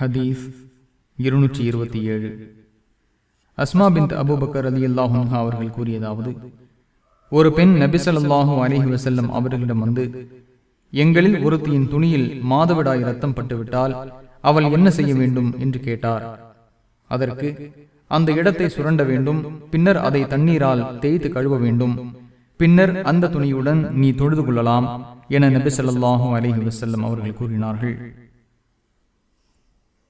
ஹதீஸ் இருநூற்றி இருபத்தி ஏழு. அஸ்மா பின் அபுபக்கர் அலி அல்லாஹா அவர்கள் கூறியதாவது ஒரு பெண் நபிசல்லாஹூ அலிஹி வசல்லம் அவர்களிடம் வந்து எங்களில் ஒருத்தியின் துணியில் மாதவிடாய் ரத்தம் பட்டுவிட்டால் அவள் என்ன செய்ய வேண்டும்? என்று கேட்டார். அதற்கு அந்த இடத்தை சுரண்ட வேண்டும் பின்னர் அதை தண்ணீரால் தேய்த்து கழுவ வேண்டும் பின்னர் அந்த துணியுடன் நீ தொழுது கொள்ளலாம் என நபி ஸல்லல்லாஹு அலைஹி வஸல்லம் அவர்கள் கூறினார்கள்.